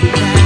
Bye.